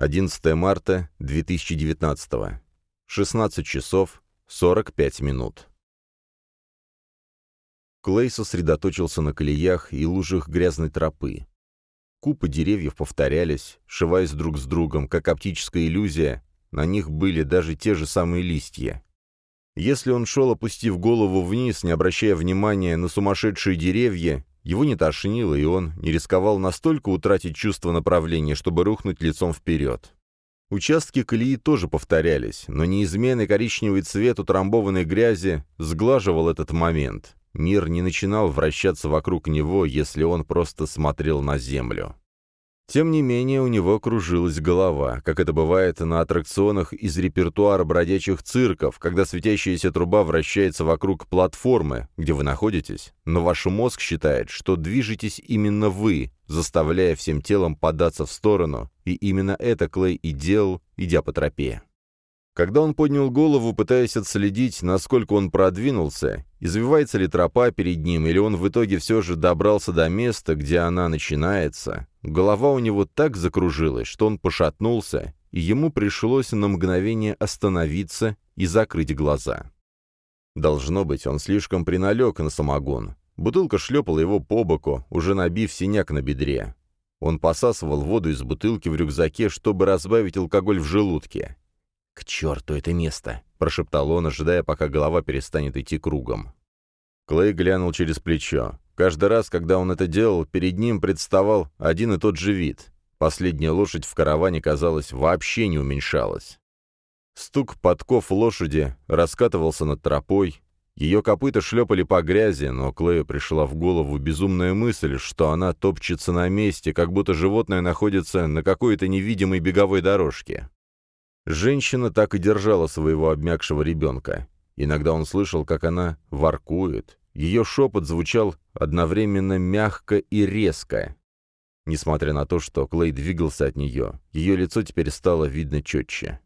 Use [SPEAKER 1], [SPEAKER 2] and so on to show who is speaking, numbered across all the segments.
[SPEAKER 1] 11 марта 2019. 16 часов 45 минут. Клей сосредоточился на колеях и лужах грязной тропы. Купы деревьев повторялись, сшиваясь друг с другом, как оптическая иллюзия, на них были даже те же самые листья. Если он шел, опустив голову вниз, не обращая внимания на сумасшедшие деревья, его не тошнило, и он не рисковал настолько утратить чувство направления, чтобы рухнуть лицом вперед. Участки колеи тоже повторялись, но неизменный коричневый цвет утрамбованной грязи сглаживал этот момент. Мир не начинал вращаться вокруг него, если он просто смотрел на землю. Тем не менее, у него кружилась голова, как это бывает на аттракционах из репертуара бродячих цирков, когда светящаяся труба вращается вокруг платформы, где вы находитесь, но ваш мозг считает, что движетесь именно вы, заставляя всем телом податься в сторону, и именно это Клей и делал, идя по тропе. Когда он поднял голову, пытаясь отследить, насколько он продвинулся, извивается ли тропа перед ним, или он в итоге все же добрался до места, где она начинается, голова у него так закружилась, что он пошатнулся, и ему пришлось на мгновение остановиться и закрыть глаза. Должно быть, он слишком приналег на самогон. Бутылка шлепала его по боку, уже набив синяк на бедре. Он посасывал воду из бутылки в рюкзаке, чтобы разбавить алкоголь в желудке. «К черту это место!» — прошептал он, ожидая, пока голова перестанет идти кругом. Клей глянул через плечо. Каждый раз, когда он это делал, перед ним представал один и тот же вид. Последняя лошадь в караване, казалось, вообще не уменьшалась. Стук подков лошади раскатывался над тропой. Ее копыта шлепали по грязи, но Клею пришла в голову безумная мысль, что она топчется на месте, как будто животное находится на какой-то невидимой беговой дорожке. Женщина так и держала своего обмякшего ребенка. Иногда он слышал, как она воркует. Ее шепот звучал одновременно мягко и резко. Несмотря на то, что Клей двигался от нее, ее лицо теперь стало видно четче.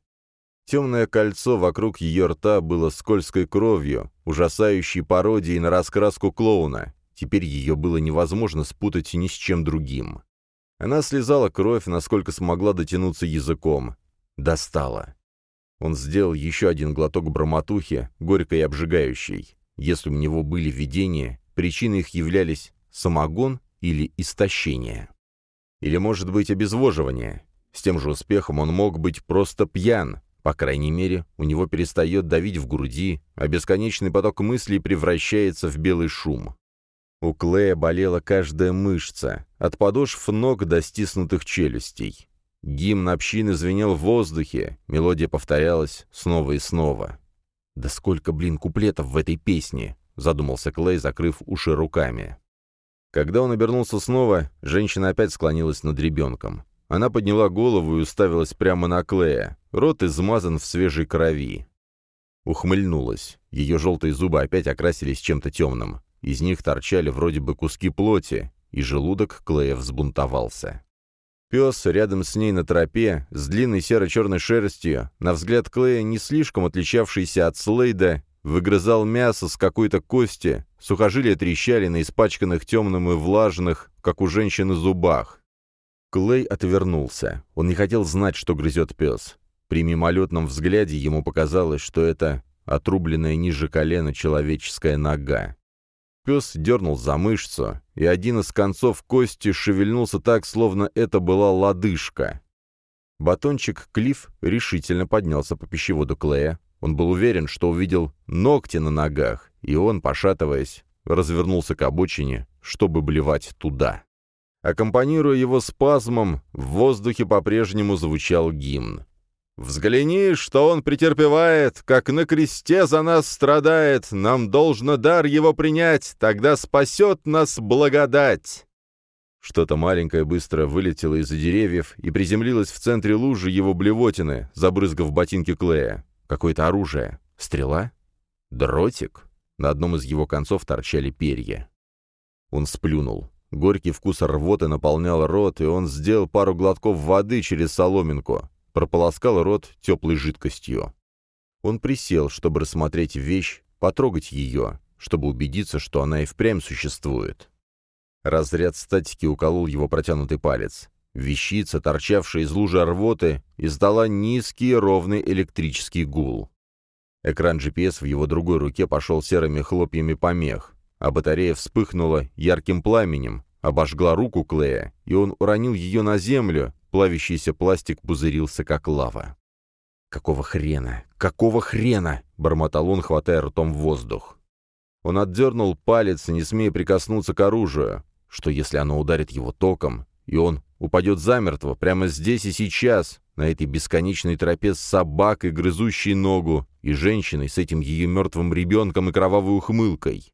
[SPEAKER 1] Темное кольцо вокруг ее рта было скользкой кровью, ужасающей пародией на раскраску клоуна. Теперь ее было невозможно спутать ни с чем другим. Она слезала кровь, насколько смогла дотянуться языком. Достало. Он сделал еще один глоток бромотухи, горькой и обжигающей. Если у него были видения, причиной их являлись самогон или истощение. Или, может быть, обезвоживание. С тем же успехом он мог быть просто пьян. По крайней мере, у него перестает давить в груди, а бесконечный поток мыслей превращается в белый шум. У Клея болела каждая мышца, от подошв ног до стиснутых челюстей. Гимн общины звенел в воздухе, мелодия повторялась снова и снова. «Да сколько, блин, куплетов в этой песне!» — задумался Клей, закрыв уши руками. Когда он обернулся снова, женщина опять склонилась над ребенком. Она подняла голову и уставилась прямо на Клея, рот измазан в свежей крови. Ухмыльнулась. Ее желтые зубы опять окрасились чем-то темным. Из них торчали вроде бы куски плоти, и желудок Клея взбунтовался. Пес рядом с ней на тропе, с длинной серо-черной шерстью, на взгляд Клея не слишком отличавшийся от Слейда, выгрызал мясо с какой-то кости, сухожилия трещали на испачканных темным и влажных, как у женщины, зубах. Клей отвернулся. Он не хотел знать, что грызет пес. При мимолетном взгляде ему показалось, что это отрубленная ниже колена человеческая нога. Пес дернул за мышцу, и один из концов кости шевельнулся так, словно это была лодыжка. Батончик Клифф решительно поднялся по пищеводу Клея. Он был уверен, что увидел ногти на ногах, и он, пошатываясь, развернулся к обочине, чтобы блевать туда. Аккомпанируя его спазмом, в воздухе по-прежнему звучал гимн. Взгляни, что он претерпевает, как на кресте за нас страдает, нам должно дар его принять, тогда спасет нас благодать». Что-то маленькое быстро вылетело из-за деревьев и приземлилось в центре лужи его блевотины, забрызгав ботинки Клея. Какое-то оружие. Стрела? Дротик? На одном из его концов торчали перья. Он сплюнул. Горький вкус рвоты наполнял рот, и он сделал пару глотков воды через соломинку прополоскал рот теплой жидкостью. Он присел, чтобы рассмотреть вещь, потрогать ее, чтобы убедиться, что она и впрямь существует. Разряд статики уколол его протянутый палец. Вещица, торчавшая из лужи рвоты, издала низкий ровный электрический гул. Экран GPS в его другой руке пошел серыми хлопьями помех, а батарея вспыхнула ярким пламенем, обожгла руку Клея, и он уронил ее на землю, плавящийся пластик пузырился, как лава. «Какого хрена? Какого хрена?» — бормотал он, хватая ртом в воздух. Он отдернул палец, не смея прикоснуться к оружию. Что если оно ударит его током, и он упадет замертво прямо здесь и сейчас, на этой бесконечной тропе с собакой, грызущей ногу, и женщиной с этим ее мертвым ребенком и кровавой ухмылкой?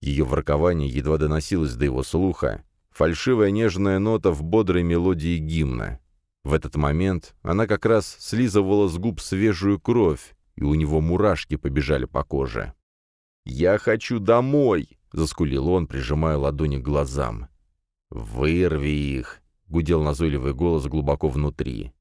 [SPEAKER 1] Ее воркование едва доносилось до его слуха. Фальшивая нежная нота в бодрой мелодии гимна. В этот момент она как раз слизывала с губ свежую кровь, и у него мурашки побежали по коже. «Я хочу домой!» — заскулил он, прижимая ладони к глазам. «Вырви их!» — гудел назойливый голос глубоко внутри.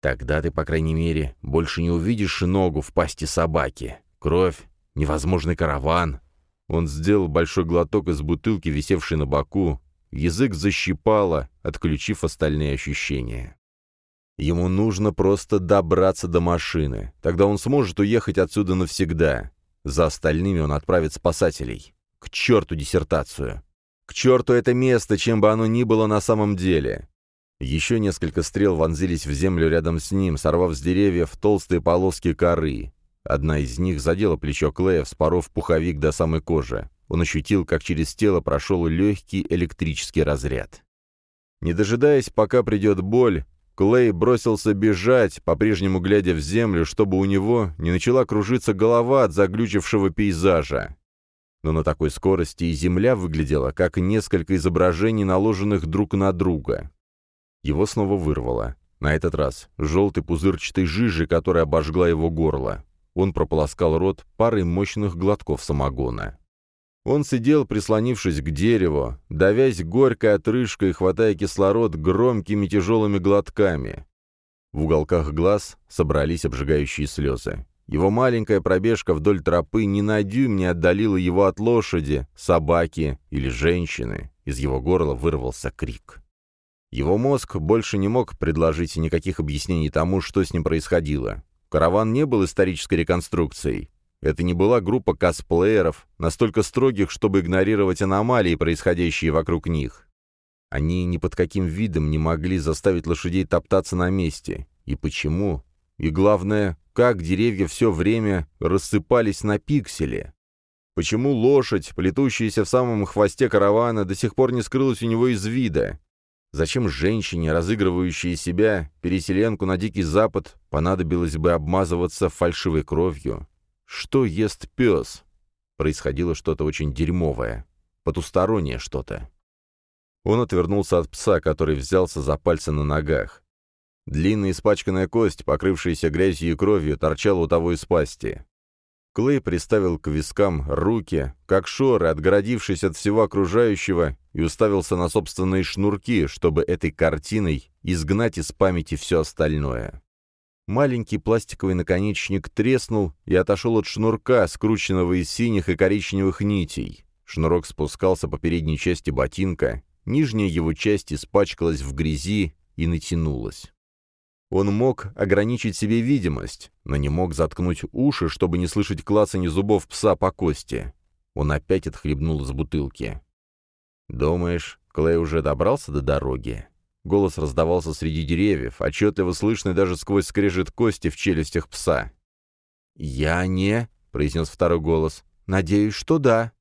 [SPEAKER 1] «Тогда ты, по крайней мере, больше не увидишь ногу в пасти собаки. Кровь, невозможный караван». Он сделал большой глоток из бутылки, висевшей на боку. Язык защипало, отключив остальные ощущения. Ему нужно просто добраться до машины. Тогда он сможет уехать отсюда навсегда. За остальными он отправит спасателей. К черту диссертацию. К черту это место, чем бы оно ни было на самом деле. Еще несколько стрел вонзились в землю рядом с ним, сорвав с деревьев толстые полоски коры. Одна из них задела плечо Клея, вспоров пуховик до самой кожи. Он ощутил, как через тело прошел легкий электрический разряд. Не дожидаясь, пока придет боль, Клей бросился бежать, по-прежнему глядя в землю, чтобы у него не начала кружиться голова от заглючившего пейзажа. Но на такой скорости и земля выглядела, как несколько изображений, наложенных друг на друга. Его снова вырвало. На этот раз желтый пузырчатой жижи, которая обожгла его горло. Он прополоскал рот парой мощных глотков самогона. Он сидел, прислонившись к дереву, давясь горькой отрыжкой, хватая кислород громкими тяжелыми глотками. В уголках глаз собрались обжигающие слезы. Его маленькая пробежка вдоль тропы ни на дюйм не отдалила его от лошади, собаки или женщины. Из его горла вырвался крик. Его мозг больше не мог предложить никаких объяснений тому, что с ним происходило. Караван не был исторической реконструкцией. Это не была группа косплееров, настолько строгих, чтобы игнорировать аномалии, происходящие вокруг них. Они ни под каким видом не могли заставить лошадей топтаться на месте. И почему? И главное, как деревья все время рассыпались на пиксели? Почему лошадь, плетущаяся в самом хвосте каравана, до сих пор не скрылась у него из вида? Зачем женщине, разыгрывающей себя, переселенку на Дикий Запад, понадобилось бы обмазываться фальшивой кровью? Что ест пес? Происходило что-то очень дерьмовое. Потустороннее что-то. Он отвернулся от пса, который взялся за пальцы на ногах. Длинная испачканная кость, покрывшаяся грязью и кровью, торчала у того из пасти. Клей приставил к вискам руки, как шоры, отгородившись от всего окружающего, и уставился на собственные шнурки, чтобы этой картиной изгнать из памяти все остальное. Маленький пластиковый наконечник треснул и отошел от шнурка, скрученного из синих и коричневых нитей. Шнурок спускался по передней части ботинка, нижняя его часть испачкалась в грязи и натянулась. Он мог ограничить себе видимость, но не мог заткнуть уши, чтобы не слышать клацанье зубов пса по кости. Он опять отхлебнул из бутылки. «Думаешь, Клей уже добрался до дороги?» Голос раздавался среди деревьев, отчетливо слышный даже сквозь скрежет кости в челюстях пса. «Я не...» — произнес второй голос. «Надеюсь, что да».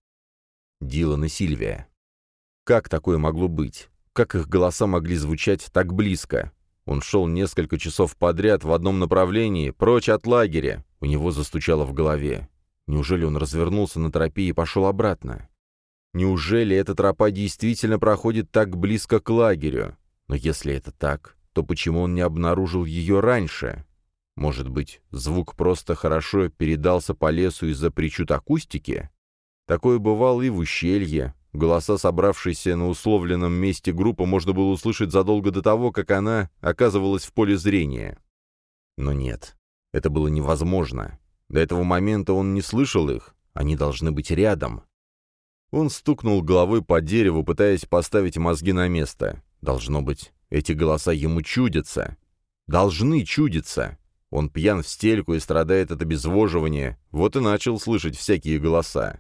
[SPEAKER 1] Дилан и Сильвия. Как такое могло быть? Как их голоса могли звучать так близко? Он шел несколько часов подряд в одном направлении, прочь от лагеря. У него застучало в голове. Неужели он развернулся на тропе и пошел обратно? Неужели эта тропа действительно проходит так близко к лагерю? Но если это так, то почему он не обнаружил ее раньше? Может быть, звук просто хорошо передался по лесу из-за причуд акустики? Такое бывало и в ущелье. Голоса, собравшиеся на условленном месте группы, можно было услышать задолго до того, как она оказывалась в поле зрения. Но нет, это было невозможно. До этого момента он не слышал их, они должны быть рядом. Он стукнул головой по дереву, пытаясь поставить мозги на место. Должно быть, Эти голоса ему чудятся. Должны чудиться. Он пьян в стельку и страдает от обезвоживания, вот и начал слышать всякие голоса.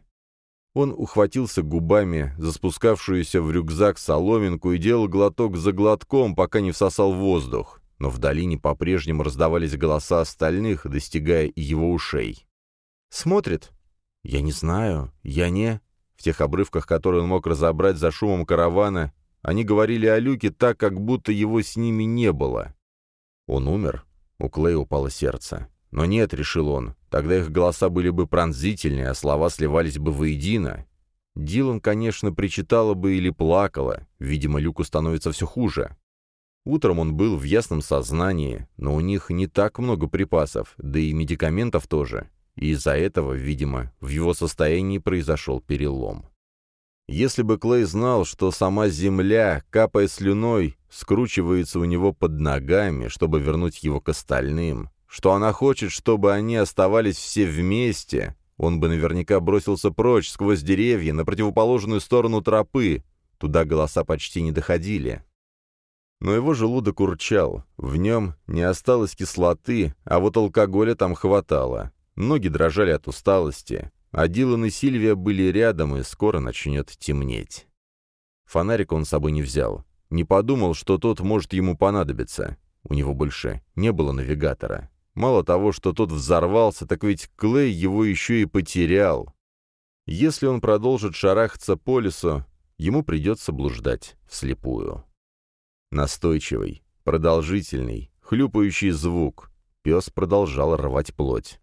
[SPEAKER 1] Он ухватился губами за спускавшуюся в рюкзак соломинку и делал глоток за глотком, пока не всосал воздух. Но в долине по-прежнему раздавались голоса остальных, достигая его ушей. «Смотрит?» «Я не знаю. Я не...» В тех обрывках, которые он мог разобрать за шумом каравана, они говорили о Люке так, как будто его с ними не было. Он умер. У Клея упало сердце. Но нет, решил он, тогда их голоса были бы пронзительнее, а слова сливались бы воедино. Дилан, конечно, причитала бы или плакала, видимо, Люку становится все хуже. Утром он был в ясном сознании, но у них не так много припасов, да и медикаментов тоже, и из-за этого, видимо, в его состоянии произошел перелом. Если бы Клей знал, что сама земля, капая слюной, скручивается у него под ногами, чтобы вернуть его к остальным, что она хочет, чтобы они оставались все вместе, он бы наверняка бросился прочь сквозь деревья на противоположную сторону тропы. Туда голоса почти не доходили. Но его желудок урчал, в нем не осталось кислоты, а вот алкоголя там хватало. Ноги дрожали от усталости, а Дилан и Сильвия были рядом, и скоро начнет темнеть. Фонарик он с собой не взял. Не подумал, что тот может ему понадобиться. У него больше не было навигатора. Мало того, что тот взорвался, так ведь Клей его еще и потерял. Если он продолжит шарахаться по лесу, ему придется блуждать вслепую. Настойчивый, продолжительный, хлюпающий звук. Пес продолжал рвать плоть.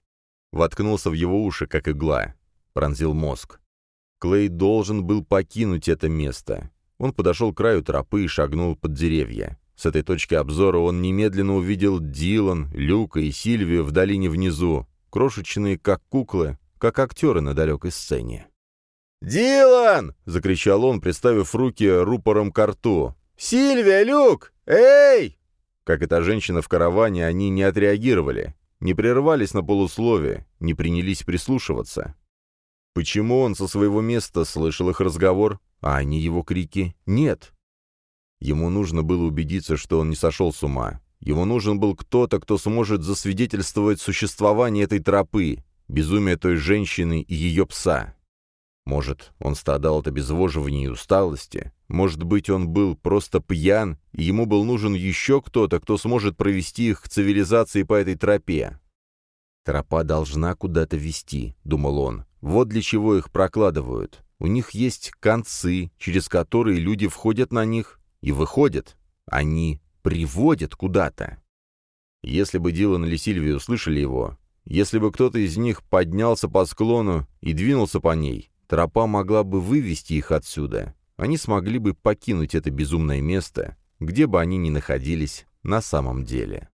[SPEAKER 1] Воткнулся в его уши, как игла. Пронзил мозг. Клей должен был покинуть это место. Он подошел к краю тропы и шагнул под деревья. С этой точки обзора он немедленно увидел Дилан, Люка и Сильвию в долине внизу, крошечные, как куклы, как актеры на далекой сцене. «Дилан!» — закричал он, приставив руки рупором к рту. «Сильвия, Люк! Эй!» Как эта женщина в караване, они не отреагировали, не прервались на полусловие, не принялись прислушиваться. Почему он со своего места слышал их разговор, а они его крики «нет»? Ему нужно было убедиться, что он не сошел с ума. Ему нужен был кто-то, кто сможет засвидетельствовать существование этой тропы, безумие той женщины и ее пса. Может, он страдал от обезвоживания и усталости. Может быть, он был просто пьян, и ему был нужен еще кто-то, кто сможет провести их к цивилизации по этой тропе. «Тропа должна куда-то вести», — думал он. «Вот для чего их прокладывают. У них есть концы, через которые люди входят на них и выходят. Они приводят куда-то. Если бы Дилан или Сильвия услышали его, если бы кто-то из них поднялся по склону и двинулся по ней, тропа могла бы вывести их отсюда. Они смогли бы покинуть это безумное место, где бы они ни находились на самом деле.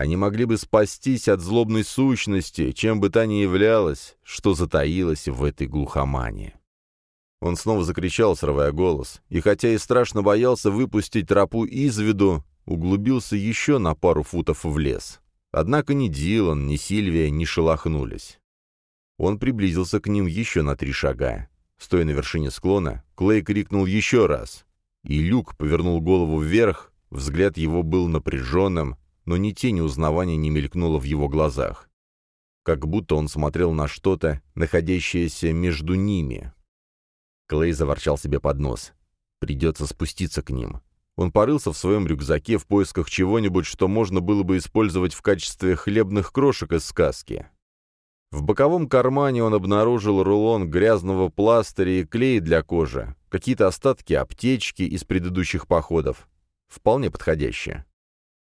[SPEAKER 1] Они могли бы спастись от злобной сущности, чем бы та ни являлась, что затаилась в этой глухомане. Он снова закричал, срывая голос, и хотя и страшно боялся выпустить тропу из виду, углубился еще на пару футов в лес. Однако ни Дилан, ни Сильвия не шелохнулись. Он приблизился к ним еще на три шага. Стоя на вершине склона, Клей крикнул еще раз. И Люк повернул голову вверх, взгляд его был напряженным, но ни тени узнавания не мелькнуло в его глазах. Как будто он смотрел на что-то, находящееся между ними. Клей заворчал себе под нос. Придется спуститься к ним. Он порылся в своем рюкзаке в поисках чего-нибудь, что можно было бы использовать в качестве хлебных крошек из сказки. В боковом кармане он обнаружил рулон грязного пластыря и клей для кожи, какие-то остатки аптечки из предыдущих походов. Вполне подходящие.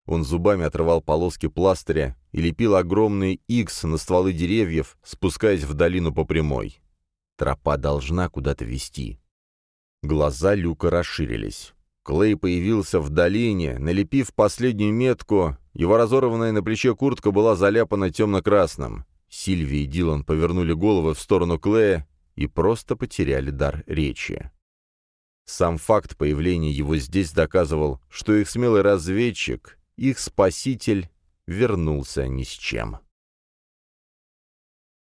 [SPEAKER 1] Он зубами отрывал полоски пластыря и лепил огромный икс на стволы деревьев, спускаясь в долину по прямой. Тропа должна куда-то вести. Глаза Люка расширились. Клей появился в долине, налепив последнюю метку, его разорванная на плече куртка была заляпана темно-красным. Сильви и Дилан повернули головы в сторону Клея и просто потеряли дар речи. Сам факт появления его здесь доказывал, что их смелый разведчик, их спаситель, вернулся ни с чем.